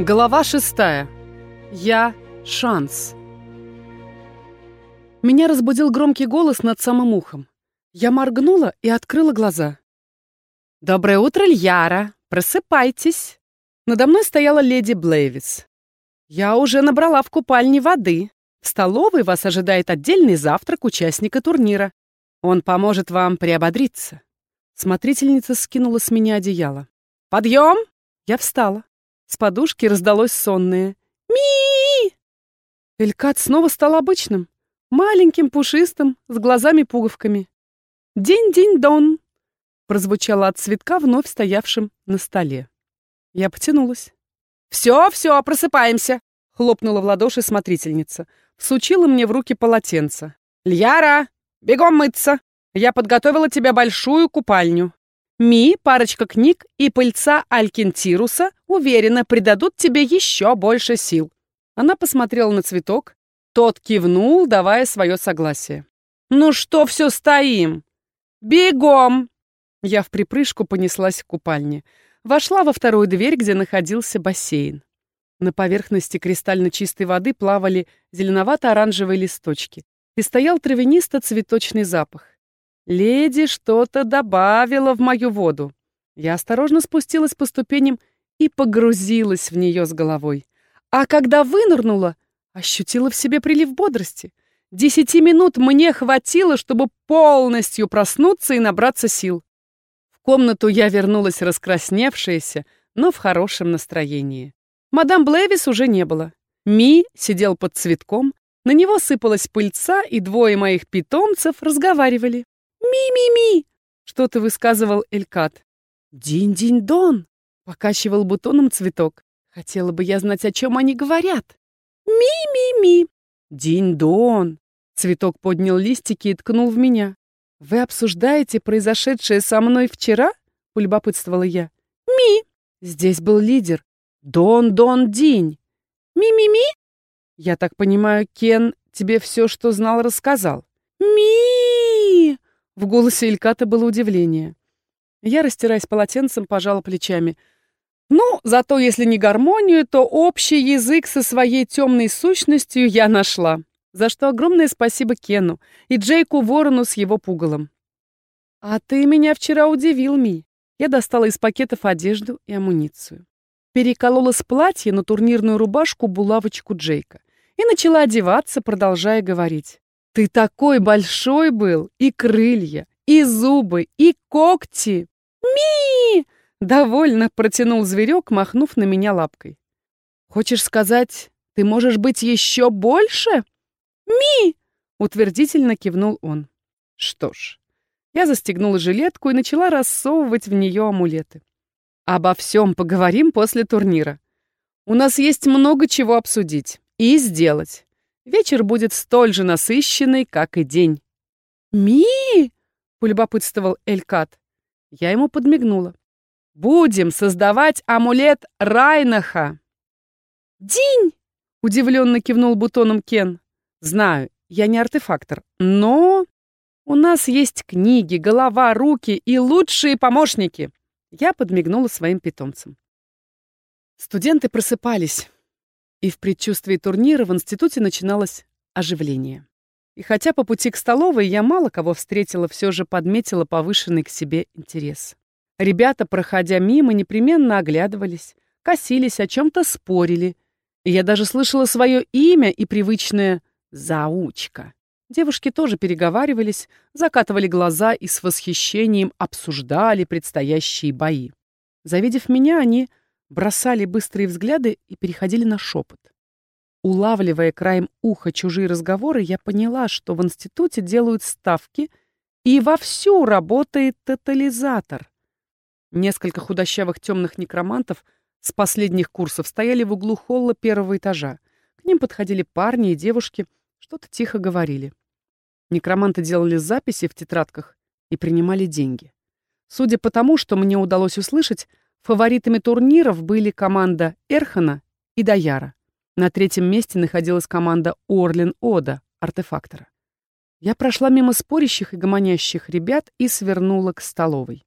Глава шестая. Я — шанс. Меня разбудил громкий голос над самым ухом. Я моргнула и открыла глаза. «Доброе утро, Льяра! Просыпайтесь!» Надо мной стояла леди Блейвис. «Я уже набрала в купальне воды. В столовой вас ожидает отдельный завтрак участника турнира. Он поможет вам приободриться». Смотрительница скинула с меня одеяло. «Подъем!» Я встала. С подушки раздалось сонное ми Элькат снова стал обычным, маленьким, пушистым, с глазами-пуговками. «День-день-дон!» прозвучало от цветка, вновь стоявшим на столе. Я потянулась. «Все, все, просыпаемся!» хлопнула в ладоши смотрительница. Всучила мне в руки полотенце. «Льяра, бегом мыться! Я подготовила тебе большую купальню. Ми, парочка книг и пыльца Алькентируса уверенно придадут тебе еще больше сил. Она посмотрела на цветок. Тот кивнул, давая свое согласие. «Ну что все стоим? Бегом!» Я в припрыжку понеслась к купальне. Вошла во вторую дверь, где находился бассейн. На поверхности кристально чистой воды плавали зеленовато-оранжевые листочки и стоял травянисто-цветочный запах. Леди что-то добавила в мою воду. Я осторожно спустилась по ступеням и погрузилась в нее с головой. А когда вынырнула, ощутила в себе прилив бодрости. Десяти минут мне хватило, чтобы полностью проснуться и набраться сил. В комнату я вернулась раскрасневшаяся, но в хорошем настроении. Мадам Блэвис уже не было. Ми сидел под цветком, на него сыпалась пыльца, и двое моих питомцев разговаривали. «Ми-ми-ми!» — что-то высказывал Элькат. «Динь-динь-дон!» — покачивал бутоном цветок. Хотела бы я знать, о чем они говорят. «Ми-ми-ми!» «Динь-дон!» Цветок поднял листики и ткнул в меня. «Вы обсуждаете произошедшее со мной вчера?» — полюбопытствовала я. «Ми!» Здесь был лидер. «Дон-дон-динь!» «Ми-ми-ми?» «Я так понимаю, Кен тебе все, что знал, рассказал?» «Ми!» В голосе Ильката было удивление. Я, растираясь полотенцем, пожала плечами. Ну, зато если не гармонию, то общий язык со своей темной сущностью я нашла. За что огромное спасибо Кену и Джейку Ворону с его пугалом. «А ты меня вчера удивил, Ми». Я достала из пакетов одежду и амуницию. Переколола с платья на турнирную рубашку булавочку Джейка и начала одеваться, продолжая говорить. Ты такой большой был, и крылья, и зубы, и когти. Ми! Довольно протянул зверек, махнув на меня лапкой. Хочешь сказать, ты можешь быть еще больше? Ми! Утвердительно кивнул он. Что ж, я застегнула жилетку и начала рассовывать в нее амулеты. Обо всем поговорим после турнира. У нас есть много чего обсудить и сделать. Вечер будет столь же насыщенный, как и день. «Ми!» — полюбопытствовал Элькат. Я ему подмигнула. «Будем создавать амулет Райнаха!» «День!» — удивленно кивнул бутоном Кен. «Знаю, я не артефактор, но у нас есть книги, голова, руки и лучшие помощники!» Я подмигнула своим питомцам. Студенты просыпались и в предчувствии турнира в институте начиналось оживление. И хотя по пути к столовой я мало кого встретила, все же подметила повышенный к себе интерес. Ребята, проходя мимо, непременно оглядывались, косились, о чем-то спорили. И я даже слышала свое имя и привычное «заучка». Девушки тоже переговаривались, закатывали глаза и с восхищением обсуждали предстоящие бои. Завидев меня, они бросали быстрые взгляды и переходили на шепот. Улавливая краем уха чужие разговоры, я поняла, что в институте делают ставки и вовсю работает тотализатор. Несколько худощавых темных некромантов с последних курсов стояли в углу холла первого этажа. К ним подходили парни и девушки, что-то тихо говорили. Некроманты делали записи в тетрадках и принимали деньги. Судя по тому, что мне удалось услышать, Фаворитами турниров были команда Эрхана и Даяра. На третьем месте находилась команда Орлин Ода, артефактора. Я прошла мимо спорящих и гомонящих ребят и свернула к столовой.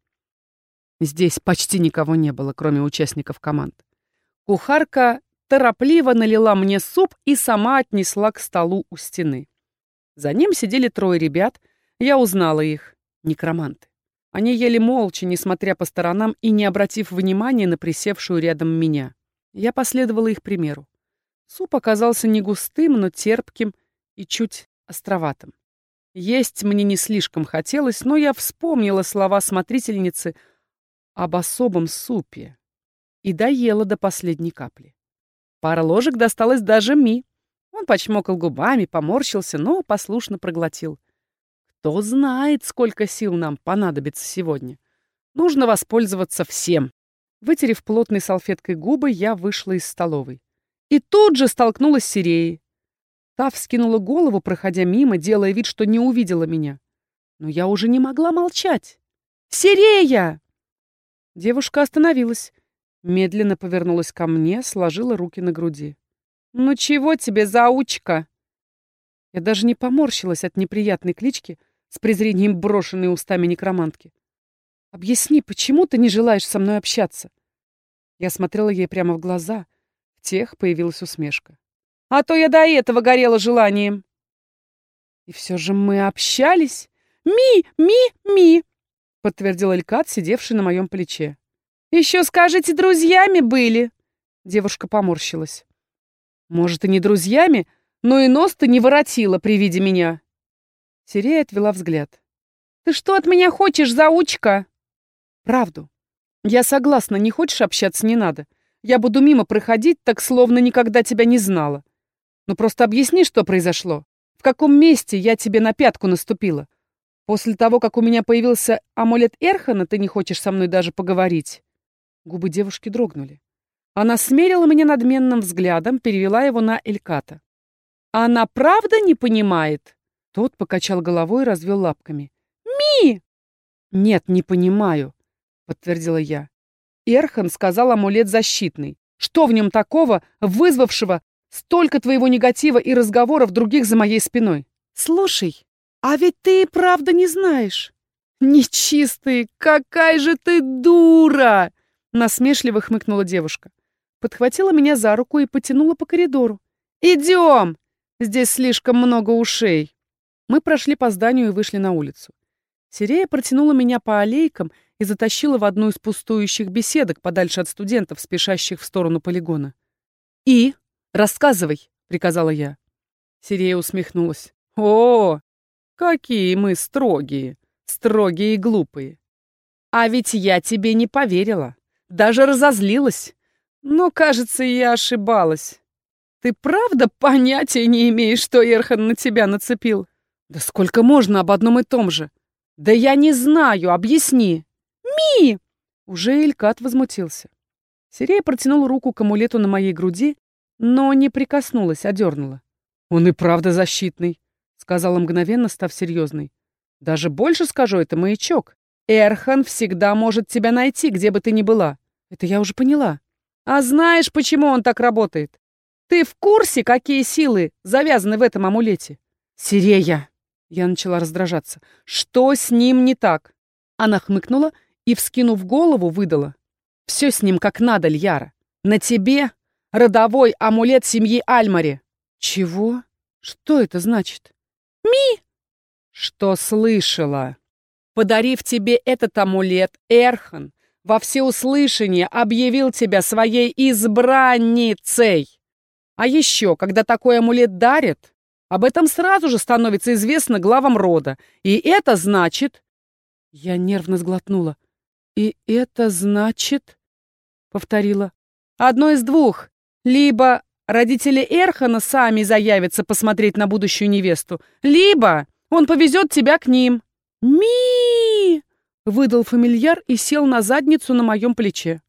Здесь почти никого не было, кроме участников команд. Кухарка торопливо налила мне суп и сама отнесла к столу у стены. За ним сидели трое ребят, я узнала их, некроманты. Они ели молча, несмотря по сторонам и не обратив внимания на присевшую рядом меня. Я последовала их примеру. Суп оказался не густым, но терпким и чуть островатым. Есть мне не слишком хотелось, но я вспомнила слова смотрительницы об особом супе и доела до последней капли. Пара ложек досталась даже Ми. Он почмокал губами, поморщился, но послушно проглотил. Кто знает, сколько сил нам понадобится сегодня. Нужно воспользоваться всем. Вытерев плотной салфеткой губы, я вышла из столовой. И тут же столкнулась с Сиреей. Та вскинула голову, проходя мимо, делая вид, что не увидела меня. Но я уже не могла молчать. «Сирея!» Девушка остановилась, медленно повернулась ко мне, сложила руки на груди. «Ну чего тебе, заучка?» Я даже не поморщилась от неприятной клички с презрением брошенной устами некромантки. «Объясни, почему ты не желаешь со мной общаться?» Я смотрела ей прямо в глаза. В тех появилась усмешка. «А то я до этого горела желанием». «И все же мы общались?» «Ми, ми, ми!» — подтвердил Элькат, сидевший на моем плече. «Еще скажете, друзьями были?» Девушка поморщилась. «Может, и не друзьями, но и нос ты не воротила при виде меня». Сирея отвела взгляд. «Ты что от меня хочешь, заучка?» «Правду. Я согласна, не хочешь общаться, не надо. Я буду мимо проходить, так словно никогда тебя не знала. Ну просто объясни, что произошло. В каком месте я тебе на пятку наступила? После того, как у меня появился амулет Эрхана, ты не хочешь со мной даже поговорить?» Губы девушки дрогнули. Она смерила меня надменным взглядом, перевела его на Эльката. «Она правда не понимает?» Тот покачал головой и развел лапками. «Ми!» «Нет, не понимаю», — подтвердила я. Эрхан сказал амулет защитный. Что в нем такого, вызвавшего столько твоего негатива и разговоров других за моей спиной? Слушай, а ведь ты и правда не знаешь. Нечистый, какая же ты дура! Насмешливо хмыкнула девушка. Подхватила меня за руку и потянула по коридору. «Идем! Здесь слишком много ушей!» Мы прошли по зданию и вышли на улицу. Сирея протянула меня по аллейкам и затащила в одну из пустующих беседок подальше от студентов, спешащих в сторону полигона. «И? Рассказывай!» — приказала я. Сирея усмехнулась. «О, какие мы строгие! Строгие и глупые! А ведь я тебе не поверила!» Даже разозлилась. Но, кажется, я ошибалась. Ты правда понятия не имеешь, что Эрхан на тебя нацепил? Да сколько можно об одном и том же? Да я не знаю, объясни. Ми! Уже Элькат возмутился. Сирея протянула руку к амулету на моей груди, но не прикоснулась, а дернула. «Он и правда защитный», — сказала мгновенно, став серьезной. «Даже больше скажу, это маячок. Эрхан всегда может тебя найти, где бы ты ни была. Это я уже поняла. А знаешь, почему он так работает? Ты в курсе, какие силы завязаны в этом амулете? Сирея. Я начала раздражаться. Что с ним не так? Она хмыкнула и, вскинув голову, выдала. Все с ним как надо, Льяра. На тебе родовой амулет семьи Альмари. Чего? Что это значит? Ми! Что слышала? Подарив тебе этот амулет, Эрхан во всеуслышание объявил тебя своей избранницей. А еще, когда такой амулет дарят, об этом сразу же становится известно главам рода. И это значит... Я нервно сглотнула. «И это значит...» — повторила. «Одно из двух. Либо родители Эрхана сами заявятся посмотреть на будущую невесту, либо он повезет тебя к ним. «Ми!» — выдал фамильяр и сел на задницу на моем плече.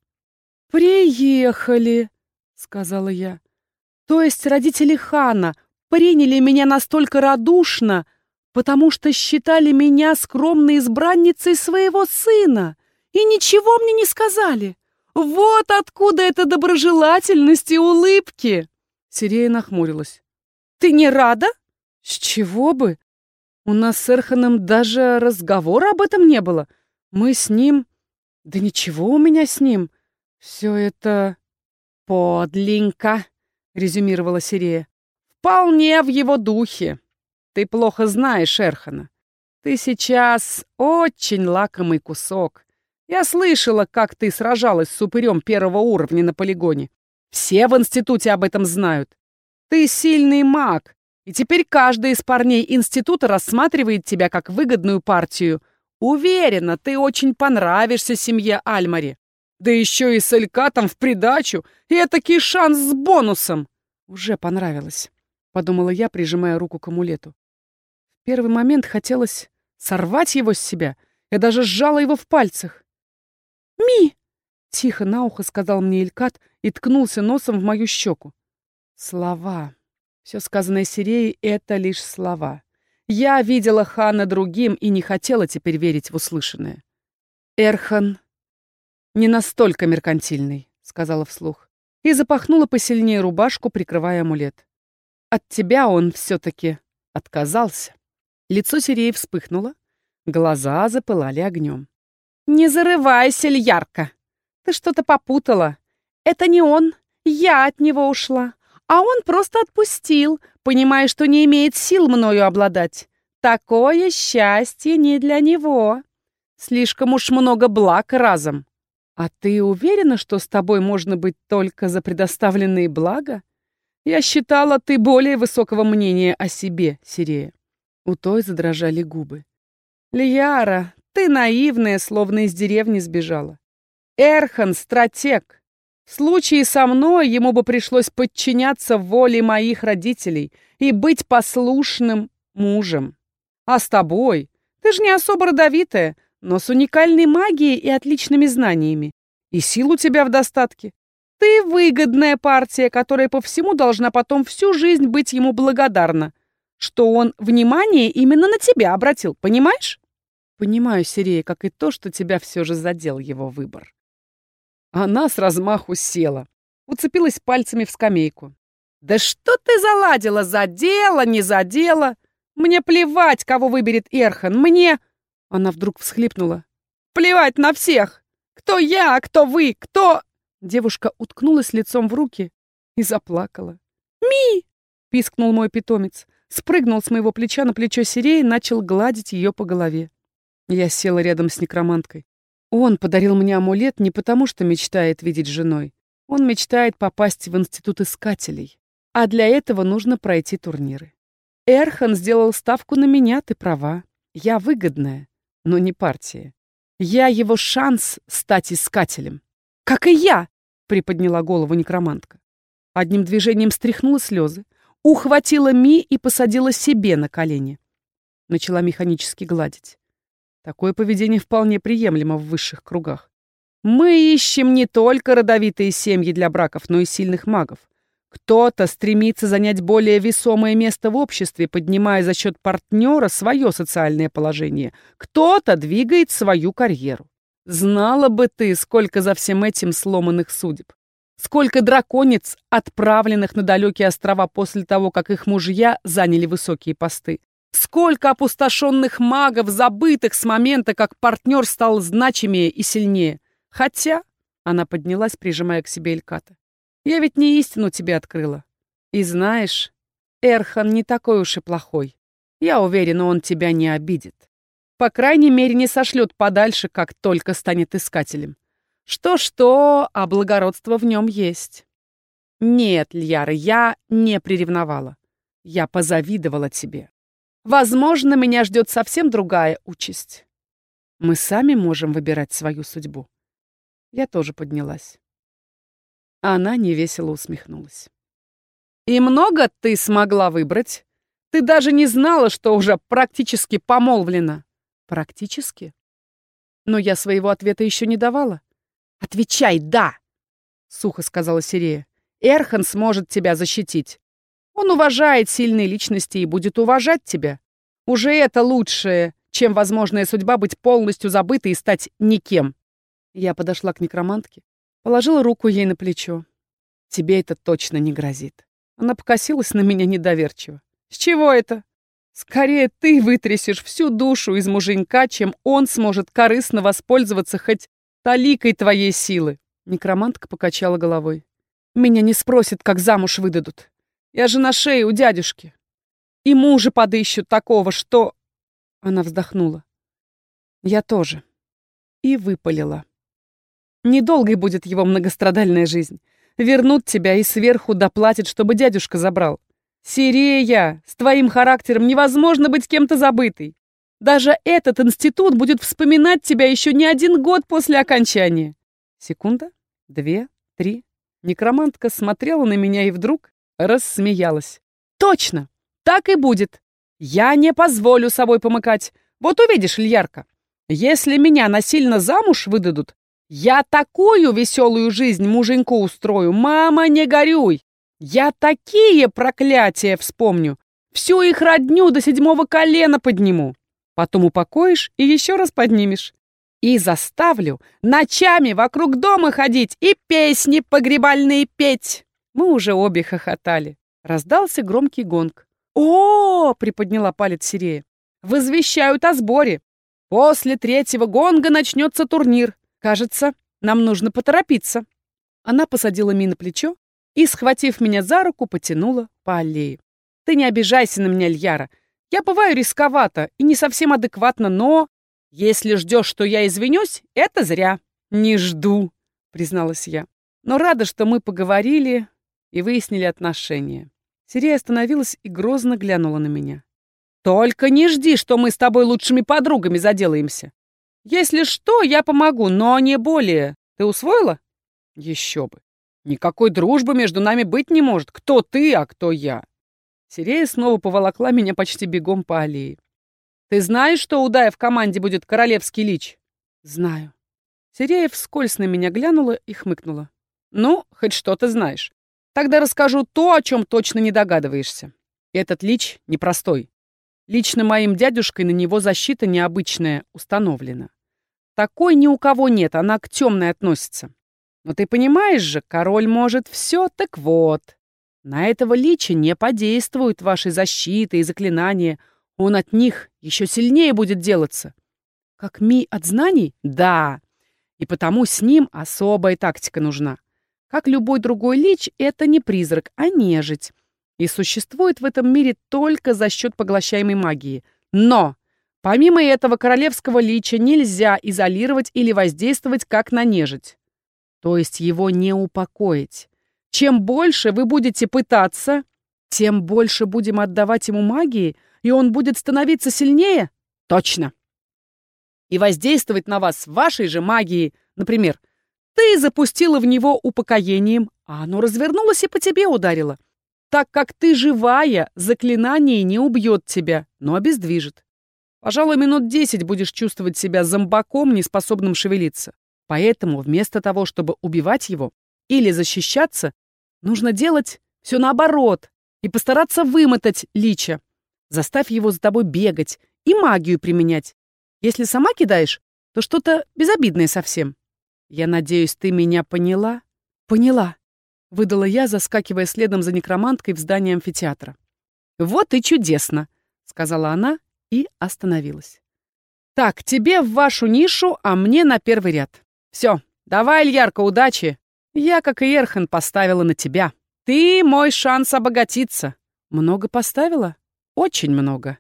«Приехали!» — сказала я. «То есть родители Хана приняли меня настолько радушно, потому что считали меня скромной избранницей своего сына и ничего мне не сказали. Вот откуда эта доброжелательность и улыбки!» Сирея нахмурилась. «Ты не рада?» «С чего бы?» У нас с Эрханом даже разговора об этом не было. Мы с ним... Да ничего у меня с ним. Все это... «Подленько», — резюмировала Сирея. «Вполне в его духе. Ты плохо знаешь Эрхана. Ты сейчас очень лакомый кусок. Я слышала, как ты сражалась с упырем первого уровня на полигоне. Все в институте об этом знают. Ты сильный маг, и теперь каждый из парней института рассматривает тебя как выгодную партию. Уверена, ты очень понравишься семье Альмари. Да еще и с Элькатом в придачу, и этакий шанс с бонусом. Уже понравилось, подумала я, прижимая руку к амулету. В первый момент хотелось сорвать его с себя. Я даже сжала его в пальцах. «Ми!» — тихо на ухо сказал мне Элькат и ткнулся носом в мою щеку. Слова. Все сказанное Сиреей — это лишь слова. Я видела Хана другим и не хотела теперь верить в услышанное. «Эрхан не настолько меркантильный», — сказала вслух, и запахнула посильнее рубашку, прикрывая амулет. «От тебя он все-таки отказался». Лицо Сиреи вспыхнуло, глаза запылали огнем. «Не зарывайся, Льярка! Ты что-то попутала. Это не он, я от него ушла. А он просто отпустил, понимая, что не имеет сил мною обладать. Такое счастье не для него. Слишком уж много благ разом. А ты уверена, что с тобой можно быть только за предоставленные блага? Я считала, ты более высокого мнения о себе, Сирея. У той задрожали губы. Лияра, ты наивная, словно из деревни сбежала. Эрхан — стратег. В случае со мной ему бы пришлось подчиняться воле моих родителей и быть послушным мужем. А с тобой? Ты же не особо родовитая, но с уникальной магией и отличными знаниями. И сил у тебя в достатке. Ты выгодная партия, которая по всему должна потом всю жизнь быть ему благодарна, что он внимание именно на тебя обратил, понимаешь? Понимаю, Сирея, как и то, что тебя все же задел его выбор. Она с размаху села, уцепилась пальцами в скамейку. «Да что ты заладила? Задела, не задела? Мне плевать, кого выберет Эрхан. Мне...» Она вдруг всхлипнула. «Плевать на всех! Кто я, а кто вы, кто...» Девушка уткнулась лицом в руки и заплакала. «Ми!» — пискнул мой питомец. Спрыгнул с моего плеча на плечо Сиреи и начал гладить ее по голове. Я села рядом с некроманткой. Он подарил мне амулет не потому, что мечтает видеть женой. Он мечтает попасть в институт искателей. А для этого нужно пройти турниры. Эрхан сделал ставку на меня, ты права. Я выгодная, но не партия. Я его шанс стать искателем. Как и я, приподняла голову некромантка. Одним движением стряхнула слезы, ухватила Ми и посадила себе на колени. Начала механически гладить. Такое поведение вполне приемлемо в высших кругах. Мы ищем не только родовитые семьи для браков, но и сильных магов. Кто-то стремится занять более весомое место в обществе, поднимая за счет партнера свое социальное положение. Кто-то двигает свою карьеру. Знала бы ты, сколько за всем этим сломанных судеб. Сколько драконец, отправленных на далекие острова после того, как их мужья заняли высокие посты. Сколько опустошенных магов, забытых с момента, как партнер стал значимее и сильнее. Хотя, она поднялась, прижимая к себе Эльката, я ведь не истину тебе открыла. И знаешь, Эрхан не такой уж и плохой. Я уверена, он тебя не обидит. По крайней мере, не сошлет подальше, как только станет искателем. Что-что, а благородство в нем есть. Нет, Льяра, я не приревновала. Я позавидовала тебе. Возможно, меня ждет совсем другая участь. Мы сами можем выбирать свою судьбу. Я тоже поднялась. Она невесело усмехнулась. «И много ты смогла выбрать? Ты даже не знала, что уже практически помолвлена». «Практически?» Но я своего ответа еще не давала. «Отвечай «да», — сухо сказала Сирея. «Эрхан сможет тебя защитить. Он уважает сильные личности и будет уважать тебя. Уже это лучшее, чем возможная судьба быть полностью забытой и стать никем. Я подошла к некромантке, положила руку ей на плечо. Тебе это точно не грозит. Она покосилась на меня недоверчиво. С чего это? Скорее ты вытрясешь всю душу из муженька, чем он сможет корыстно воспользоваться хоть таликой твоей силы. Некромантка покачала головой. Меня не спросят, как замуж выдадут. Я же на шее у дядюшки. И мужа подыщут такого, что...» Она вздохнула. «Я тоже». И выпалила. Недолгой будет его многострадальная жизнь. Вернут тебя и сверху доплатят, чтобы дядюшка забрал. Сирея, с твоим характером невозможно быть кем-то забытой. Даже этот институт будет вспоминать тебя еще не один год после окончания. Секунда, две, три. Некромантка смотрела на меня и вдруг рассмеялась. Точно, так и будет. Я не позволю собой помыкать. Вот увидишь, Ильярка, если меня насильно замуж выдадут, я такую веселую жизнь муженьку устрою. Мама, не горюй. Я такие проклятия вспомню. Всю их родню до седьмого колена подниму. Потом упокоишь и еще раз поднимешь. И заставлю ночами вокруг дома ходить и песни погребальные петь. Мы уже обе хохотали. Раздался громкий гонг. «О!» — приподняла палец Сирея. «Возвещают о сборе. После третьего гонга начнется турнир. Кажется, нам нужно поторопиться». Она посадила Ми на плечо и, схватив меня за руку, потянула по аллее. «Ты не обижайся на меня, Льяра. Я бываю рисковато и не совсем адекватно, но... Если ждешь, что я извинюсь, это зря». «Не жду», — призналась я. «Но рада, что мы поговорили и выяснили отношения». Сирия остановилась и грозно глянула на меня. «Только не жди, что мы с тобой лучшими подругами заделаемся. Если что, я помогу, но не более. Ты усвоила?» «Еще бы. Никакой дружбы между нами быть не может. Кто ты, а кто я. Сирея снова поволокла меня почти бегом по аллее. Ты знаешь, что у Дая в команде будет королевский лич? Знаю. Сирея вскользь на меня глянула и хмыкнула. Ну, хоть что-то знаешь. Тогда расскажу то, о чем точно не догадываешься. Этот лич непростой. Лично моим дядюшкой на него защита необычная установлена. Такой ни у кого нет, она к темной относится. Но ты понимаешь же, король может все, так вот. На этого лича не подействуют ваши защиты и заклинания. Он от них еще сильнее будет делаться. Как ми от знаний? Да. И потому с ним особая тактика нужна. Как любой другой лич, это не призрак, а нежить. И существует в этом мире только за счет поглощаемой магии. Но помимо этого королевского лича нельзя изолировать или воздействовать как на нежить. То есть его не упокоить. Чем больше вы будете пытаться, тем больше будем отдавать ему магии, и он будет становиться сильнее? Точно. И воздействовать на вас вашей же магией. Например, ты запустила в него упокоением, а оно развернулось и по тебе ударило. Так как ты живая, заклинание не убьет тебя, но обездвижит. Пожалуй, минут десять будешь чувствовать себя зомбаком, неспособным шевелиться. Поэтому вместо того, чтобы убивать его или защищаться, нужно делать все наоборот и постараться вымотать лича. Заставь его за тобой бегать и магию применять. Если сама кидаешь, то что-то безобидное совсем. Я надеюсь, ты меня поняла? Поняла, выдала я, заскакивая следом за некроманткой в здание амфитеатра. Вот и чудесно, сказала она и остановилась. Так, тебе в вашу нишу, а мне на первый ряд. Все, давай, Ильярка, удачи. Я, как и Эрхан, поставила на тебя. Ты мой шанс обогатиться. Много поставила? Очень много.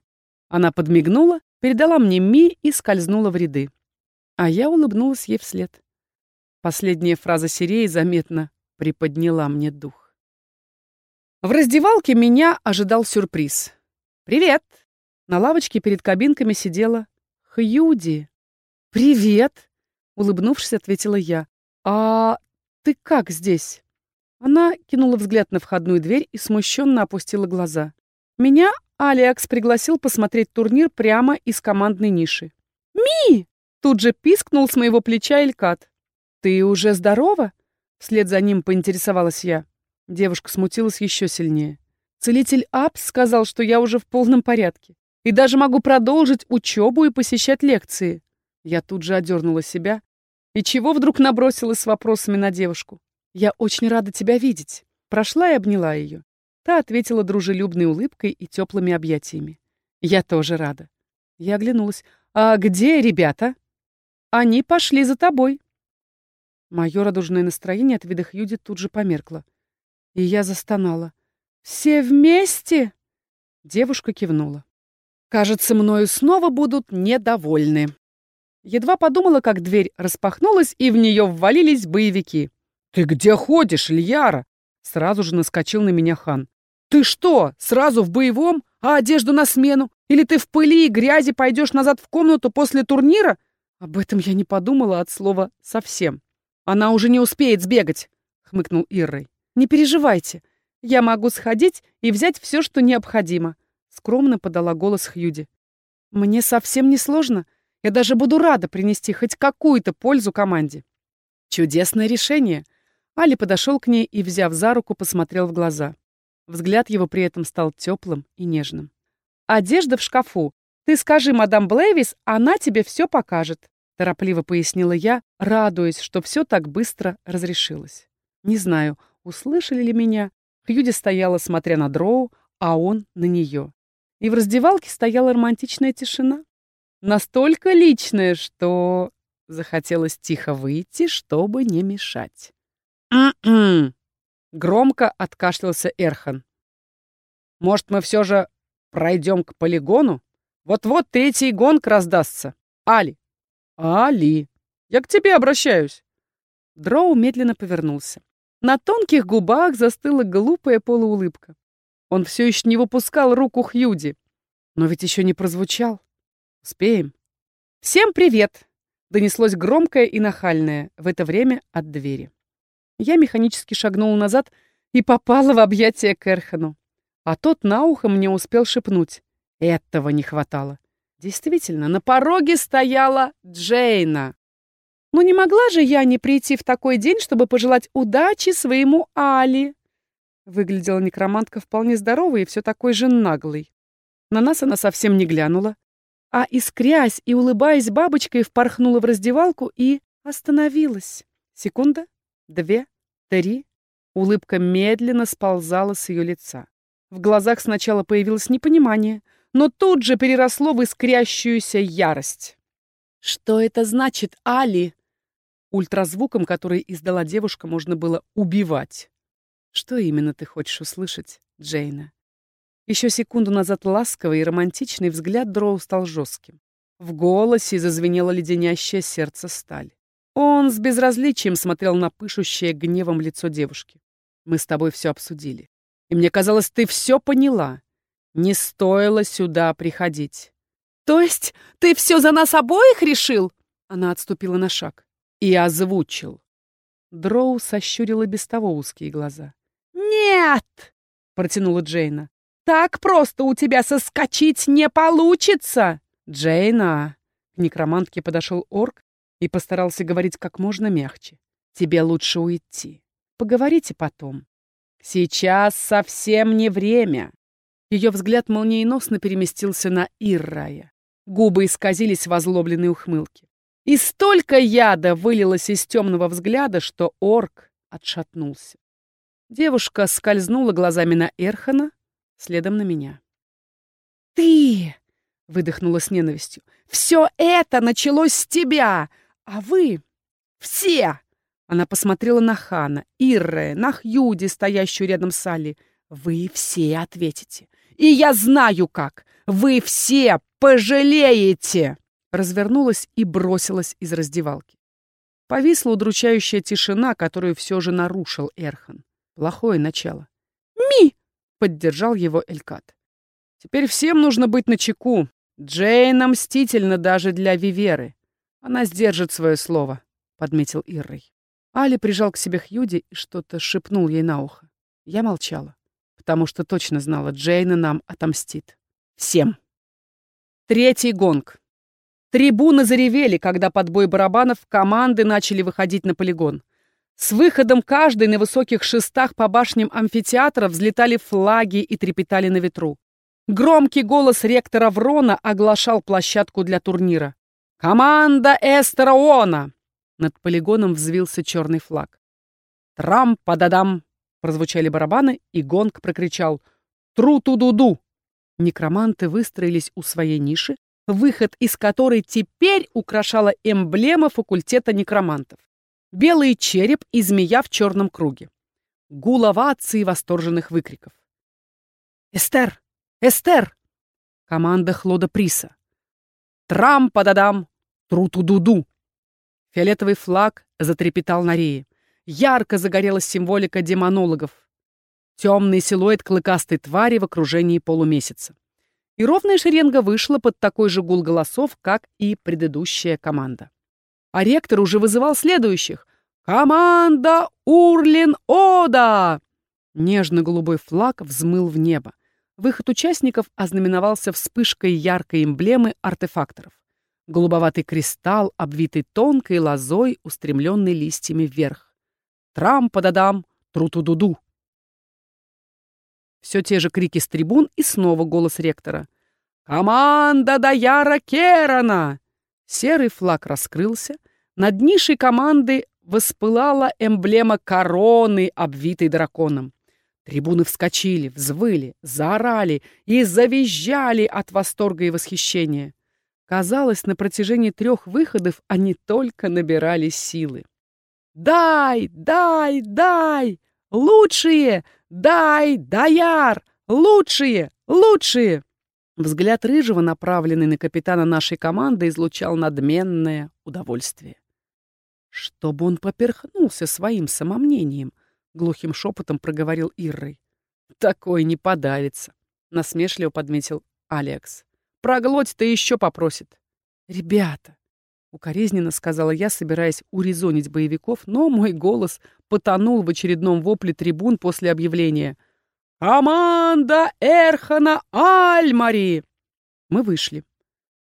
Она подмигнула, передала мне Ми и скользнула в ряды. А я улыбнулась ей вслед. Последняя фраза Сиреи заметно приподняла мне дух. В раздевалке меня ожидал сюрприз. «Привет!» На лавочке перед кабинками сидела Хьюди. «Привет!» Улыбнувшись, ответила я. «А ты как здесь?» Она кинула взгляд на входную дверь и смущенно опустила глаза. Меня Алекс пригласил посмотреть турнир прямо из командной ниши. «Ми!» — тут же пискнул с моего плеча Элькат. «Ты уже здорова?» — вслед за ним поинтересовалась я. Девушка смутилась еще сильнее. Целитель Апс сказал, что я уже в полном порядке и даже могу продолжить учебу и посещать лекции. Я тут же одернула себя, и чего вдруг набросилась с вопросами на девушку? «Я очень рада тебя видеть». Прошла и обняла ее. Та ответила дружелюбной улыбкой и теплыми объятиями. «Я тоже рада». Я оглянулась. «А где ребята?» «Они пошли за тобой». Мое радужное настроение от вида Хьюди тут же померкло. И я застонала. «Все вместе?» Девушка кивнула. «Кажется, мною снова будут недовольны». Едва подумала, как дверь распахнулась, и в нее ввалились боевики. «Ты где ходишь, Ильяра?» Сразу же наскочил на меня хан. «Ты что, сразу в боевом, а одежду на смену? Или ты в пыли и грязи пойдешь назад в комнату после турнира?» Об этом я не подумала от слова «совсем». «Она уже не успеет сбегать», — хмыкнул Иррой. «Не переживайте, я могу сходить и взять все, что необходимо», — скромно подала голос Хьюди. «Мне совсем не сложно. Я даже буду рада принести хоть какую-то пользу команде». «Чудесное решение», Али подошел к ней и, взяв за руку, посмотрел в глаза. Взгляд его при этом стал теплым и нежным. «Одежда в шкафу. Ты скажи, мадам Блэвис, она тебе все покажет», торопливо пояснила я, радуясь, что все так быстро разрешилось. Не знаю, услышали ли меня. Хьюди стояла, смотря на Дроу, а он на нее. И в раздевалке стояла романтичная тишина. Настолько личная, что захотелось тихо выйти, чтобы не мешать. «М-м-м!» Громко откашлялся Эрхан. «Может, мы все же пройдем к полигону? Вот-вот третий гонг раздастся. Али!» «Али! Я к тебе обращаюсь!» Дроу медленно повернулся. На тонких губах застыла глупая полуулыбка. Он все еще не выпускал руку Хьюди. Но ведь еще не прозвучал. Успеем. «Всем привет!» — донеслось громкое и нахальное в это время от двери. Я механически шагнула назад и попала в объятия к Эрхану. А тот на ухо мне успел шепнуть. Этого не хватало. Действительно, на пороге стояла Джейна. Но не могла же я не прийти в такой день, чтобы пожелать удачи своему Али. Выглядела некромантка вполне здоровой и все такой же наглой. На нас она совсем не глянула, а, искрясь и улыбаясь бабочкой, впорхнула в раздевалку и остановилась. Секунда, две, три. Улыбка медленно сползала с ее лица. В глазах сначала появилось непонимание, но тут же переросло в искрящуюся ярость. «Что это значит, Али?» Ультразвуком, который издала девушка, можно было убивать. «Что именно ты хочешь услышать, Джейна?» Еще секунду назад ласковый и романтичный взгляд Дроу стал жестким. В голосе зазвенело леденящее сердце сталь. Он с безразличием смотрел на пышущее гневом лицо девушки. «Мы с тобой все обсудили. И мне казалось, ты все поняла. Не стоило сюда приходить». «То есть ты все за нас обоих решил?» Она отступила на шаг. И озвучил. Дроу сощурила без того узкие глаза. «Нет!» — протянула Джейна. «Так просто у тебя соскочить не получится!» «Джейна!» К некромантке подошел орк и постарался говорить как можно мягче. «Тебе лучше уйти. Поговорите потом. Сейчас совсем не время». Ее взгляд молниеносно переместился на Иррая. Губы исказились в озлобленной ухмылке. И столько яда вылилось из темного взгляда, что орк отшатнулся. Девушка скользнула глазами на Эрхана, следом на меня. «Ты!» — выдохнула с ненавистью. «Все это началось с тебя! А вы все!» Она посмотрела на Хана, Ирре, на Хьюди, стоящую рядом с Али. «Вы все ответите. И я знаю как. Вы все пожалеете!» Развернулась и бросилась из раздевалки. Повисла удручающая тишина, которую все же нарушил Эрхан. Плохое начало. «Ми!» — поддержал его Элькат. «Теперь всем нужно быть начеку. Джейна мстительна даже для Виверы. Она сдержит свое слово», — подметил Иррой. Али прижал к себе Хьюди и что-то шепнул ей на ухо. Я молчала, потому что точно знала, Джейна нам отомстит. Всем. Третий гонг. Трибуны заревели, когда под бой барабанов команды начали выходить на полигон. С выходом каждой на высоких шестах по башням амфитеатра взлетали флаги и трепетали на ветру. Громкий голос ректора Врона оглашал площадку для турнира. «Команда Эстероона!» Над полигоном взвился черный флаг. «Трам-пададам!» Прозвучали барабаны, и гонг прокричал «Тру-ту-ду-ду!». Некроманты выстроились у своей ниши, выход из которой теперь украшала эмблема факультета некромантов. Белый череп и змея в черном круге. гул оваций и восторженных выкриков. «Эстер! Эстер!» Команда Хлода Приса. «Трам-пададам! Тру-ту-ду-ду!» Фиолетовый флаг затрепетал на рее. Ярко загорелась символика демонологов. Темный силуэт клыкастой твари в окружении полумесяца. И ровная шеренга вышла под такой же гул голосов, как и предыдущая команда. А ректор уже вызывал следующих. «Команда Урлин-Ода!» Нежно-голубой флаг взмыл в небо. Выход участников ознаменовался вспышкой яркой эмблемы артефакторов. Голубоватый кристалл, обвитый тонкой лозой, устремленный листьями вверх. Трам-пададам, тру-ту-ду-ду. Все те же крики с трибун и снова голос ректора. «Команда Даяра Керана!» Серый флаг раскрылся. Над нишей команды воспылала эмблема короны, обвитой драконом. Трибуны вскочили, взвыли, заорали и завизжали от восторга и восхищения. Казалось, на протяжении трех выходов они только набирали силы. «Дай! Дай! Дай! Лучшие! Дай! Даяр! Лучшие! Лучшие!» Взгляд Рыжего, направленный на капитана нашей команды, излучал надменное удовольствие. Чтобы он поперхнулся своим самомнением — глухим шепотом проговорил Иррой. Такой не подавится, насмешливо подметил Алекс. Проглоть-то еще попросит. Ребята, укоризненно сказала я, собираясь урезонить боевиков, но мой голос потонул в очередном вопле трибун после объявления «Команда Эрхана Альмари!» Мы вышли.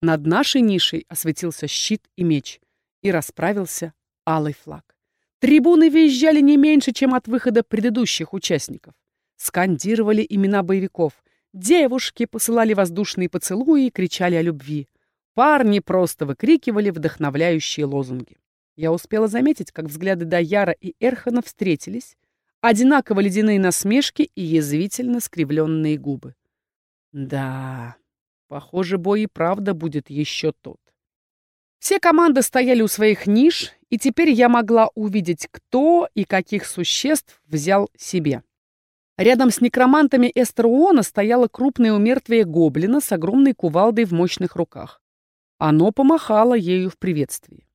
Над нашей нишей осветился щит и меч, и расправился алый флаг. Трибуны визжали не меньше, чем от выхода предыдущих участников. Скандировали имена боевиков. Девушки посылали воздушные поцелуи и кричали о любви. Парни просто выкрикивали вдохновляющие лозунги. Я успела заметить, как взгляды Даяра и Эрхана встретились, одинаково ледяные насмешки и язвительно скривленные губы. Да, похоже, бой и правда будет еще тот. Все команды стояли у своих ниш, и теперь я могла увидеть, кто и каких существ взял себе. Рядом с некромантами Эстеруона стояло крупное умертвие гоблина с огромной кувалдой в мощных руках. Оно помахало ею в приветствии.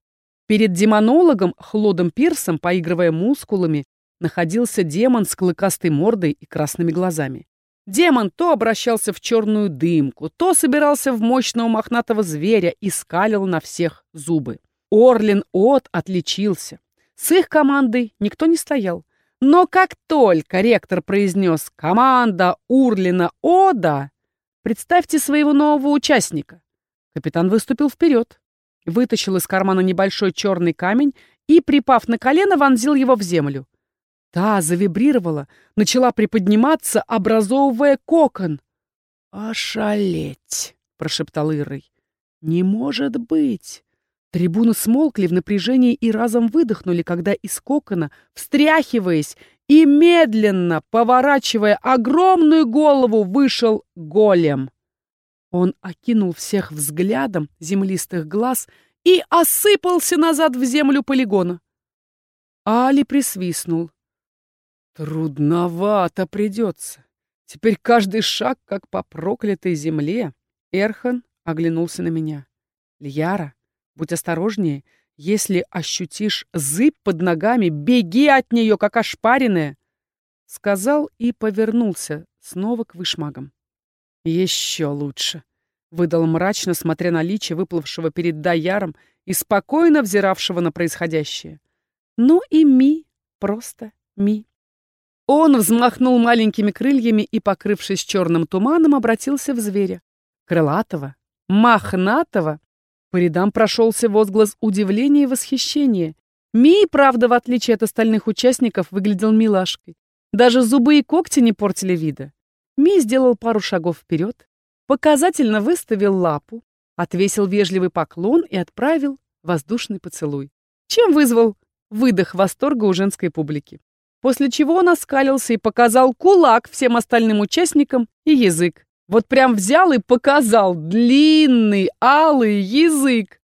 Перед демонологом Хлодом Пирсом, поигрывая мускулами, находился демон с клыкастой мордой и красными глазами. Демон то обращался в черную дымку, то собирался в мощного мохнатого зверя и скалил на всех зубы. Орлин От отличился. С их командой никто не стоял. Но как только ректор произнес «Команда Урлина Ода», представьте своего нового участника. Капитан выступил вперед, вытащил из кармана небольшой черный камень и, припав на колено, вонзил его в землю. Та завибрировала, начала приподниматься, образовывая кокон. «Ошалеть!» — прошептал Ирой. «Не может быть!» Трибуны смолкли в напряжении и разом выдохнули, когда из кокона, встряхиваясь и медленно поворачивая огромную голову, вышел голем. Он окинул всех взглядом землистых глаз и осыпался назад в землю полигона. Али присвистнул. Трудновато придется. Теперь каждый шаг, как по проклятой земле. Эрхан оглянулся на меня. Льяра, будь осторожнее. Если ощутишь зыб под ногами, беги от нее, как ошпаренная. Сказал и повернулся снова к вышмагам. Еще лучше. Выдал мрачно, смотря на личи, выплывшего перед Даяром и спокойно взиравшего на происходящее. Ну и Ми, просто Ми. Он взмахнул маленькими крыльями и, покрывшись черным туманом, обратился в зверя. Крылатого, мохнатого. По рядам прошелся возглас удивления и восхищения. Мий, правда, в отличие от остальных участников, выглядел милашкой. Даже зубы и когти не портили вида. Ми сделал пару шагов вперед, показательно выставил лапу, отвесил вежливый поклон и отправил воздушный поцелуй, чем вызвал выдох восторга у женской публики после чего он оскалился и показал кулак всем остальным участникам и язык. Вот прям взял и показал длинный алый язык.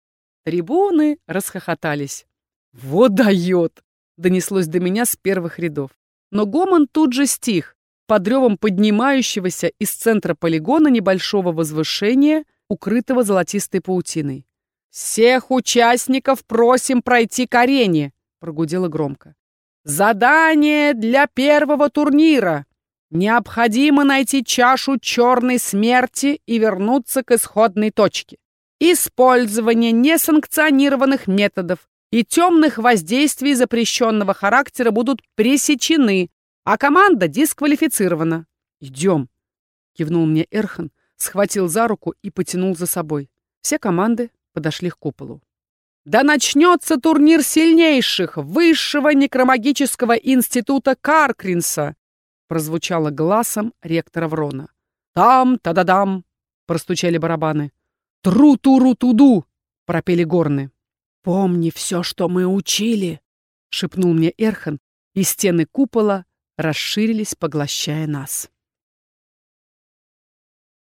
Трибуны расхохотались. «Вот дает!» — донеслось до меня с первых рядов. но гомон тут же стих, под ревом поднимающегося из центра полигона небольшого возвышения, укрытого золотистой паутиной. «Всех участников просим пройти к арене!» — прогудела громко. «Задание для первого турнира! Необходимо найти чашу черной смерти и вернуться к исходной точке. Использование несанкционированных методов и темных воздействий запрещенного характера будут пресечены, а команда дисквалифицирована. «Идем!» — кивнул мне Эрхан, схватил за руку и потянул за собой. Все команды подошли к куполу. «Да начнется турнир сильнейших Высшего некромагического института Каркринса!» прозвучало глазом ректора Врона. «Там-та-да-дам!» — простучали барабаны. «Тру-туру-туду!» — пропели горны. «Помни все, что мы учили!» — шепнул мне Эрхан, и стены купола расширились, поглощая нас.